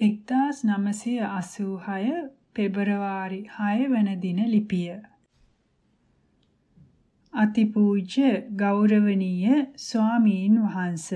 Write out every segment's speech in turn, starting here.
1986 පෙබරවාරි 6 වන දින ලිපිය. අතිපූජ්‍ය ගෞරවනීය ස්වාමීන් වහන්ස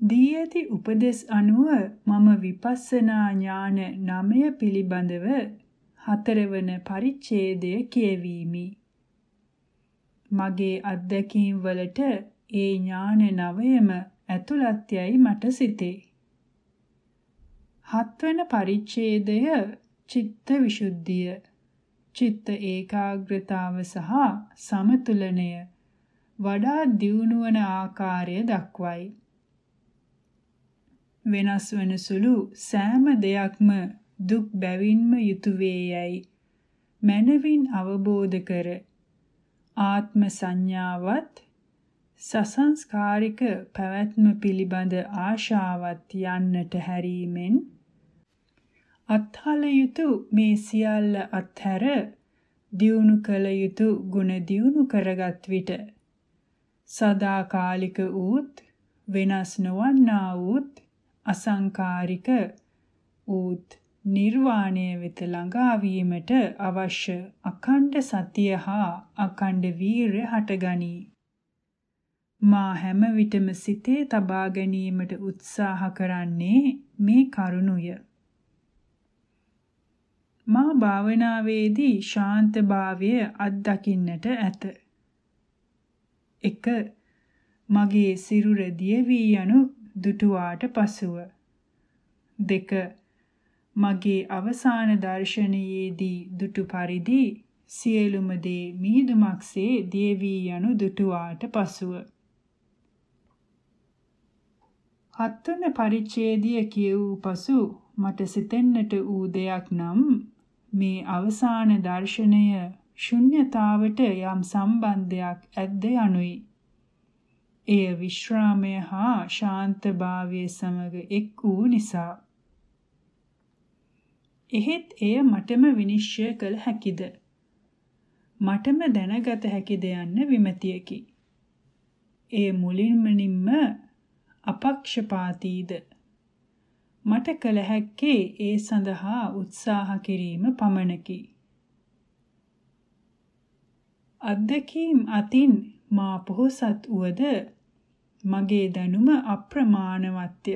දී ඇති උපදෙස් අනුව මම විපස්සනා ඥාන 9 පිළිබඳව හතරවන පරිච්ඡේදය කියවීමි. මගේ අත්දැකීම් වලට ඒ ඥාන නවයම ඇතුළත් යයි මට සිතේ. හත්වන පරිච්ඡේදය චිත්ත විසුද්ධිය. චිත්ත ඒකාග්‍රතාව සහ සමතුලනය වඩා දියුණුවන ආකාරය දක්වයි. වෙනස් වන සුළු සෑම දෙයක්ම දුක් බැවින්ම යුතු වේයයි මනවින් අවබෝධ කර ආත්ම සංඥාවත් සසංස්කාරික පැවැත්ම පිළිබඳ ආශාවත් යන්නට හැරීමෙන් අත්හල යුතු මේ සියල්ල අත්හැර දියුණු කළ යුතු ගුණ දියුණු කරගත් විට සදාකාලික ඌත් වෙනස් නොවන්නා ඌත් අසංකාරික ඌත් නිර්වාණය වෙත ළඟා වීමට අවශ්‍ය අඛණ්ඩ සතිය හා අඛණ්ඩ වීරය හටගනී. මා හැම විටම සිතේ තබා ගැනීමට උත්සාහ කරන්නේ මේ කරුණුය. මා භාවනාවේදී ශාන්තභාවය අත්දකින්නට ඇත. 1. මගේ සිරුර දියවි යනු දුටුවාට පසුව 2. මගේ අවසාන දර්ශනයේදී දුටු පරිදි සියලුම දේ මීදුමක්සේ දියවි යනු දුටුවාට පසුව හත්වන පරිච්ඡේදය කියවූ පසු මට සිතෙන්නට ඌ දෙයක් නම් මේ අවසාන දර්ශනය ශුන්්‍යතාවට යම් සම්බන්ධයක් ඇද්ද යනුයි. එය විශ්‍රාමය හා ශාන්තභාවයේ සමග එක් වූ නිසා. එහෙත් එය මටම විනිශ්චය කළ හැකිද? මටම දැනගත හැකිද යන්න විමතියකි. එය මුලින්ම නිම්ම අපක්ෂපාතීද මට කළ හැක්කේ ඒ සඳහා උත්සාහ කිරීම පමණකි. අත්දැකීම් අතින් මා පොහොසත් වුවද මගේ දැනුම අප්‍රමාණවත්ය.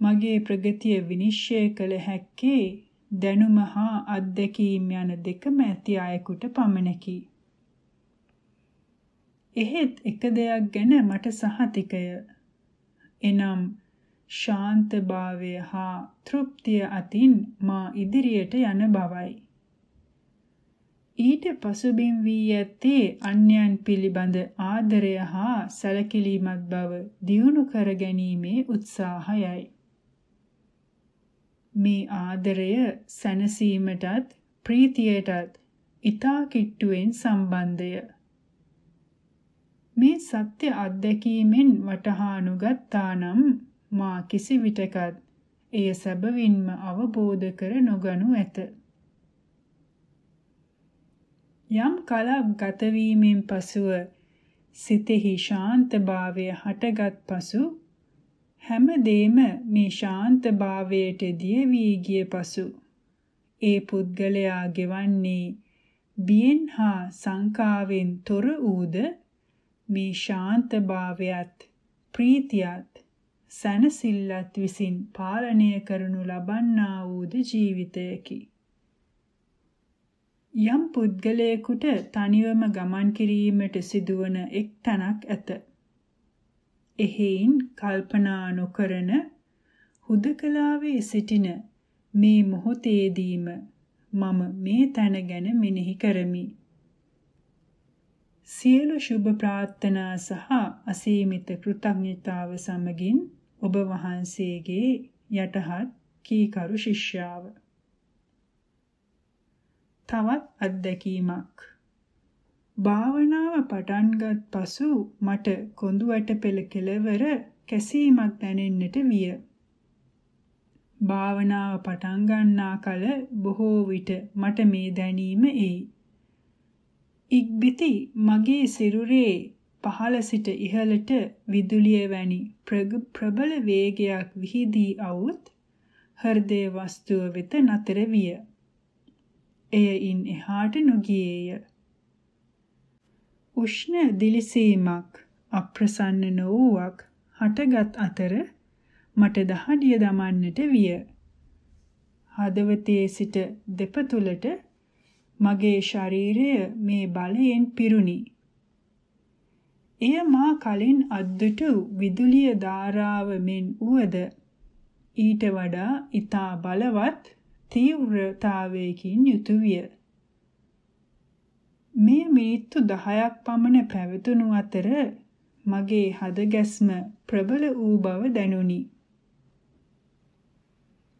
මගේ ප්‍රගතිය විනිශ්චය කළ හැක්කේ දැනුම හා අත්දැකීම් යන දෙකම ඇති අයෙකුට පමණකි. එහෙත් එක දෙයක් ගැන මට සහතිකය. එනම් ශාන්තභාවය හා තෘප්තිය අතින් මා ඉදිරියට යන බවයි. ඊට පසුබිම් වී ඇත්තේ අන්‍යයන් පිළිබඳ ආදරය හා සැලකිලිමත් බව දියුණු කර ගැනීමේ උත්සාහයයි. මේ ආදරය සැනසීමටත් ප්‍රීතියටත් ඊතා කිට්ටුවෙන් සම්බන්ධය. මේ සත්‍ය අත්දැකීමෙන් වටහා නුගත්තා නම් මා කිසි විටකත් එය සැබවින්ම අවබෝධ කර නොගනු ඇත. යම් කලක් ගත වීමෙන් පසුව සිතෙහි ශාන්තභාවය හටගත් පසු හැමදේම මේ ශාන්තභාවයට දිය වී ගිය පසු ඒ පුද්ගලයා ගෙවන්නේ බියෙන් හා සංකාවෙන් තොර ඌද මේ ශාන්තභාවයත් ප්‍රීතියත් සැනසෙල්ලත් විසින් පාලනය කරනු ලබන්නා වූද ජීවිතයකි. යම් පුද්ගලයෙකුට තනිවම ගමන් කිරීමට සිදුවන එක් තැනක් ඇත. එහෙයින් කල්පනා නොකරන හුදකලාවේ සිටින මේ මොහොතේදීම මම මේ තැන ගැන මෙනෙහි කරමි. සියලු සුබ ප්‍රාර්ථනා සහ අසීමිත කෘතඥතාව සමගින් ඔබ වහන්සේගේ යටහත් කීකරු ශිෂ්‍යාව. තවත් අත්දැකීමක්. භාවනාව පටන්ගත් පසු මට කොඳු වැටපෙළ කෙලවර කැසීමක් දැනෙන්නට විය. භාවනාව පටන් ගන්නා කල බොහෝ විට මට මේ දැනීම එයි. ඉක්බිති මගේ සිරුරේ පහළ සිට ඉහළට විදුලිය වැනි ප්‍රබල වේගයක් විහිදී අවුත් හෘදේ වස්තුව වෙත නතර විය. එය ඉන් එහාට නොගියේය. උෂ්ණ දිලිසීමක් අප්‍රසන්න නොවුවක් හටගත් අතර මට දහඩිය දමන්නට විය. හදවතේ සිට දෙපතුලට මගේ ශරීරය මේ බලයෙන් පිරුණි. එය මා කලින් අද්දුටු විදුලිය ධාරාව මෙන් උවද ඊට වඩා ඊතා බලවත් තීව්‍රතාවයකින් යුතු විය. මේ මිනිත්තු 10ක් පමණ පැවතුණු අතර මගේ හද ගැස්ම ප්‍රබල වූ බව දැනුනි.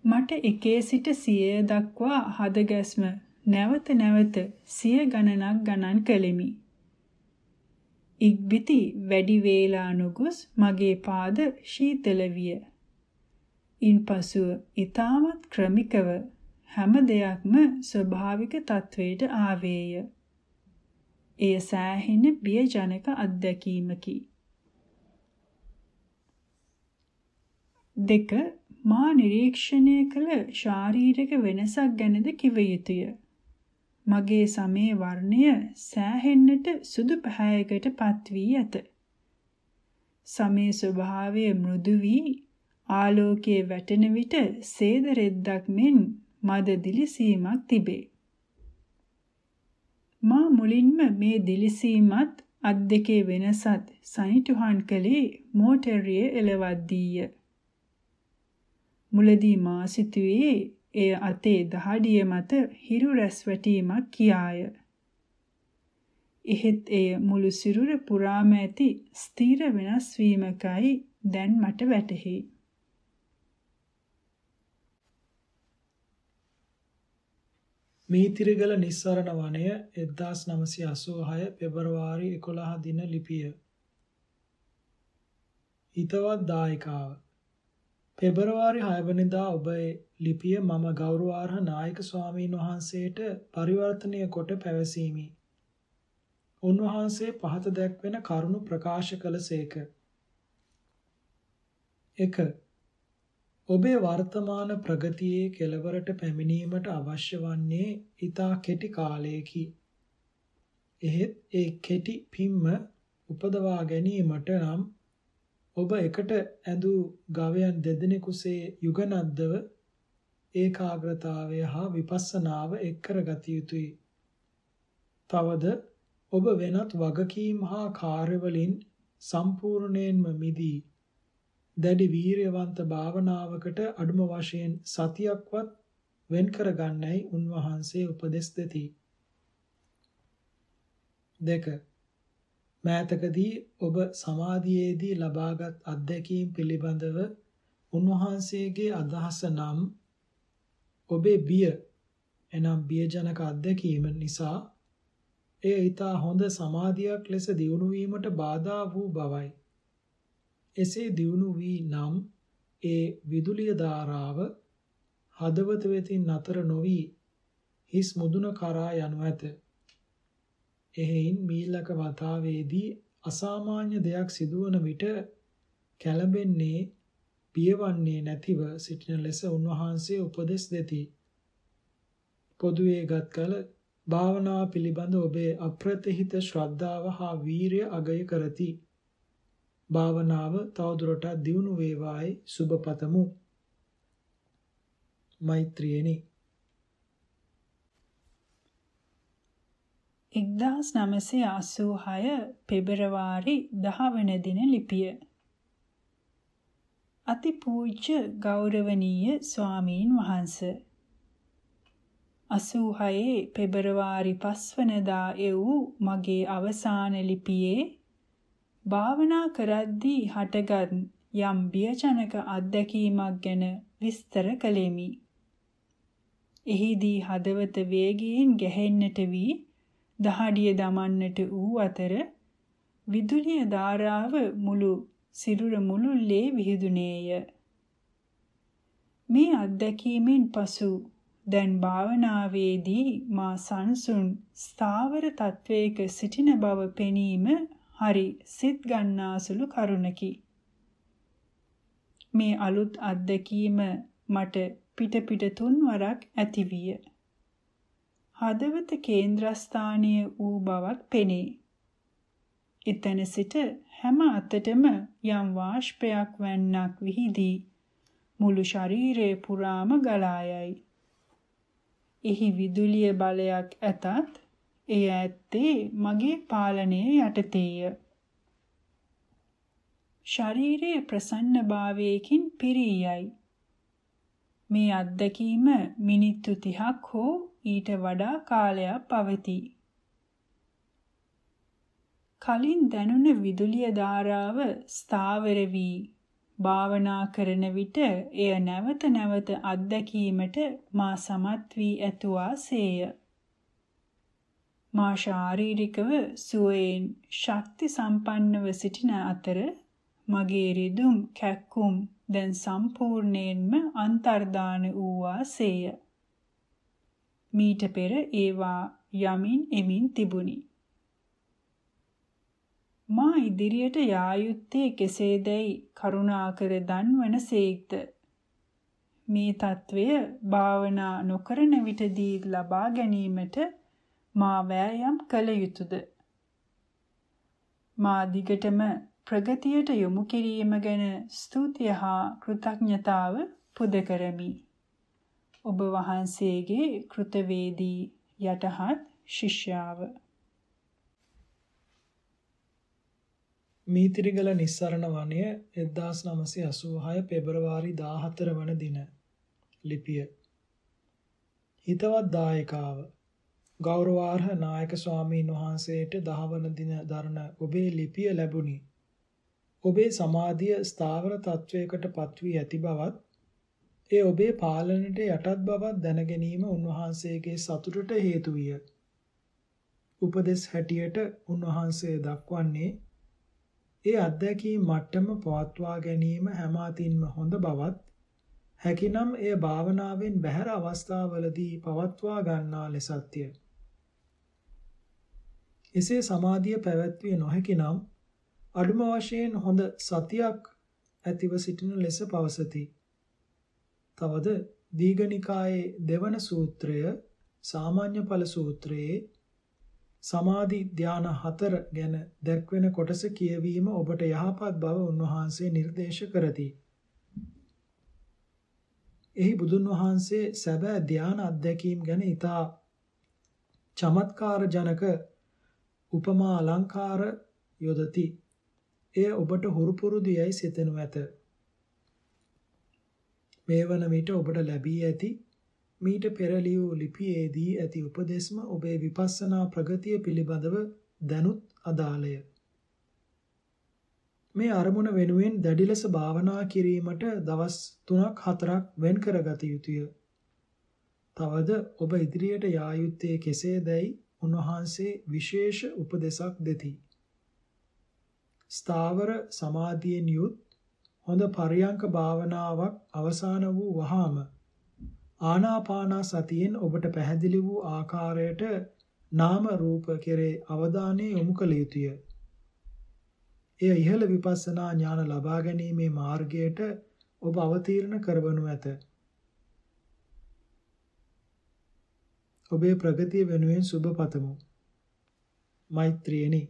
මට එකේ සිට 100 දක්වා හද ගැස්ම නැවත නැවත සිය ගණනක් ගණන් කළෙමි. ඉක්බිති වැඩි වේලා නොගොස් මගේ පාද ශීතල විය. ඉන්පසුව ඊටමත් ක්‍රමිකව හැම දෙයක්ම ස්වභාවික තත්වයට ආවේය. එය සෑහෙන බියජනක අත්දැකීමකි. දෙක මා නිරීක්ෂණය කළ ශාරීරික වෙනසක් ගැනද කිව යුතුය. මගේ සමේ වර්ණය සෑහෙන්නට සුදු පැහැයකට පත් වී ඇත. සමේ ස්වභාවය මෘදු වී ආලෝකයේ වැටෙන විට සේද රෙද්දක් මෙන් මද දිලිසීමක් තිබේ. මා මුලින්ම මේ දිලිසීමත් අත් දෙකේ වෙනසත් සනිටුහන් කළේ මෝටරියේ එලවද්දීය. මුලදී මා සිතුවේ එය අතේ දහඩිය මත හිරු රැස් වැටීමක් කියාය. එහෙත් එය මුළු සිරුර පුරාම ඇති ස්ථීර වෙනස් වීමකයි දැන් මට වැටහෙයි. මීතිරිගල නිස්සරණ වනය 1986 පෙබරවාරි 11 දින ලිපිය. හිතවත් දායකාව පෙබරවාරි 6 වෙනිදා ඔබේ ලිපිය මම ගෞරවාර්හ නායක ස්වාමීන් වහන්සේට පරිවර්තනය කොට පැවසීමි. උන්වහන්සේ පහත දැක්වෙන කරුණු ප්‍රකාශ කළසේක. 1. ඔබේ වර්තමාන ප්‍රගතියේ කෙලවරට පැමිණීමට අවශ්‍ය වන්නේ ඊතා කෙටි කාලයකි. එහෙත් ඒ කෙටි පිම්ම උපදවා ගැනීමට නම් ඔබ එකට ඇඳූ ගවයන් දෙදෙනෙකුසේ යුගනද්දව ඒකාග්‍රතාවය හා විපස්සනාව එක් කරගත යුතුය. තවද ඔබ වෙනත් වගකීම් හා කාර්යවලින් සම්පූර්ණයෙන්ම මිදී දැඩි වීරයවන්ත භාවනාවකට අඩුම වශයෙන් සතියක්වත් වෙන් කරගන්නයි උන්වහන්සේ උපදෙස් දෙති. 2 මෑතකදී ඔබ සමාධියේදී ලබාගත් අත්දැකීම් පිළිබඳව උන්වහන්සේගේ අදහස නම් ඔබේ බිය එනම් බියජනක අත්දැකීම නිසා එය ඊටා හොඳ සමාධියක් ලෙස දියුණු වීමට බාධා වූ බවයි. එසේ දියුණු වී නම් ඒ විදුලිය ධාරාව හදවත වෙතින් නතර නොවි හිස් මුදුන කරා යනු ඇත. එහෙයින් මීලක වතාවේදී අසාමාන්‍ය දෙයක් සිදුවන විට කැළඹෙන්නේ පියවන්නේ නැතිව සිටින ලෙස උන්වහන්සේ උපදෙස් දෙති. පොදුවේ ගත් කල භාවනාව පිළිබඳ ඔබේ අප්‍රතිහිත ශ්‍රද්ධාව හා වීරිය අගය කරති. භාවනාව තවදුරටත් දියුණු වේවායි සුබ පතමු. මෛත්‍රියනි 1986 පෙබරවාරි 10 වන දින ලිපිය. අතිපූජ්‍ය ගෞරවනීය ස්වාමීන් වහන්ස 86 පෙබරවාරි 5 වනදා එවූ මගේ අවසාන ලිපියේ භාවනා කරද්දී හටගත් යම් බියජනක අත්දැකීමක් ගැන විස්තර කළෙමි. එහිදී හදවත වේගයෙන් ගැහෙන්නට වී දහඩිය දමන්නට වූ අතර විදුලිය ධාරාව මුළු සිරුර මුළුල්ලේ විහිදුනේය. මේ අත්දැකීමෙන් පසු දැන් භාවනාවේදී මා සංසුන් ස්ථාවර තත්වයක සිටින බව පෙනීම හරි සිත් ගන්නාසුළු කරුණකි. මේ අලුත් අත්දැකීම මට පිට පිට තුන්වරක් ඇතිවිය. හදවත කේන්ද්‍රස්ථානීය වූ බවක් පෙනේ. එතන සිට හැම අතටම යම් වාෂ්පයක් වැන්නක් විහිදී මුළු ශරීරය පුරාම ගලා යයි. එහි විදුලිය බලයක් ඇතත් එය ඇත්තේ මගේ පාලනයේ යටතේය. ශරීරයේ ප්‍රසන්නභාවයකින් පිරී යයි. මේ අත්දැකීම මිනිත්තු 30ක් හෝ ඊට වඩා කාලයක් පවතී. කලින් දැනුණ විදුලිය ධාරාව ස්ථාවර වී භාවනා කරන විට එය නැවත නැවත අත්දැකීමට මා සමත් වී ඇතුවාසේය. මා ශාරීරිකව සුවයෙන් ශක්ති සම්පන්නව සිටින අතර මගේ රිදුම් කැක්කුම් දැන් සම්පූර්ණයෙන්ම අන්තර්දාන වූවාසේය. මීට පෙර ඒවා යමින් එමින් තිබුණි. මා ඉදිරියට යා යුත්තේ කෙසේදැයි කරුණාකර දන්වන සේක්ද? මේ తත්වය භාවනා නොකරන විටදී ලබා ගැනීමට මා වෑයම් කළ යුතුයද මා දිගටම ප්‍රගතියට යොමු කිරීම ගැන ස්තුතිය හා කෘතඥතාව පුද කරමි. ඔබ වහන්සේගේ කෘතවේදී යටහත් ශිෂ්‍යාව මීතිරිගල නිස්සරණ වනය 1986 පෙබරවාරි 14 වන දින ලිපිය. හිතවත් දායකාව ගෞරවාර්හ නායක ස්වාමීන් වහන්සේට දහවන දින දරන ඔබේ ලිපිය ලැබුණි. ඔබේ සමාධිය ස්ථාවර තත්වයකට පත්වී ඇති බවත් ඒ ඔබේ පාලනයට යටත් බවත් දැනගැනීම උන්වහන්සේගේ සතුටට හේතු විය උපදෙස් හැටියට උන්වහන්සේ දක්වන්නේ ඒ අත්දැකීම් මට්ටම පවත්වා ගැනීම හැම අතින්ම හොඳ බවත් හැකිනම් එය භාවනාවෙන් බැහැර අවස්ථාවලදී පවත්වා ගන්නා ලෙසත්ය. එසේ සමාධිය පැවැත්විය නොහැකි නම් අඩුම වශයෙන් හොඳ සතියක් ඇතිව සිටින ලෙස පවසති. තවද දීඝනිකායේ දෙවන සූත්‍රය සාමාන්‍ය ඵල සූත්‍රයේ සමාධි ධාන හතර ගැන දැක්වෙන කොටස කියවීම ඔබට යහපත් බව උන්වහන්සේ නිර්දේශ කරති. එහි බුදුන් වහන්සේ සැබෑ ධාන අධ්‍යක්ීම් ගැන ඉතා චමත්කාර ජනක උපමා අලංකාර යොදති. එය ඔබට හුරු පුරුදු යයි සිතෙනු ඇත. මේ වන විට ඔබට ලැබී ඇති මීට පෙර ලියූ ලිපියේදී ඇති උපදෙස්ම ඔබේ විපස්සනා ප්‍රගතිය පිළිබඳව දැනුත් අදාළය. මේ අරමුණ වෙනුවෙන් දැඩි ලෙස භාවනා කිරීමට දවස් 3ක් 4ක් වෙන් කරගත යුතුය. තවද ඔබ ඉදිරියට යා යුත්තේ කෙසේදැයි උන්වහන්සේ විශේෂ උපදෙසක් දෙති. ස්ථාවර සමාධියෙන් යුත් හොඳ පරියංක භාවනාවක් අවසන් වූ වහාම ආනාපාන සතියෙන් ඔබට පැහැදිලි වූ ආකාරයට නාම රූප කෙරේ අවධානය යොමු කළ යුතුය. එය ඉහළ විපස්සනා ඥාන ලබා ගැනීමේ මාර්ගයට ඔබ අවතීර්ණ කරවනු ඇත. ඔබේ ප්‍රගතිය වෙනුවෙන් සුබ පතමු. මෛත්‍රියනි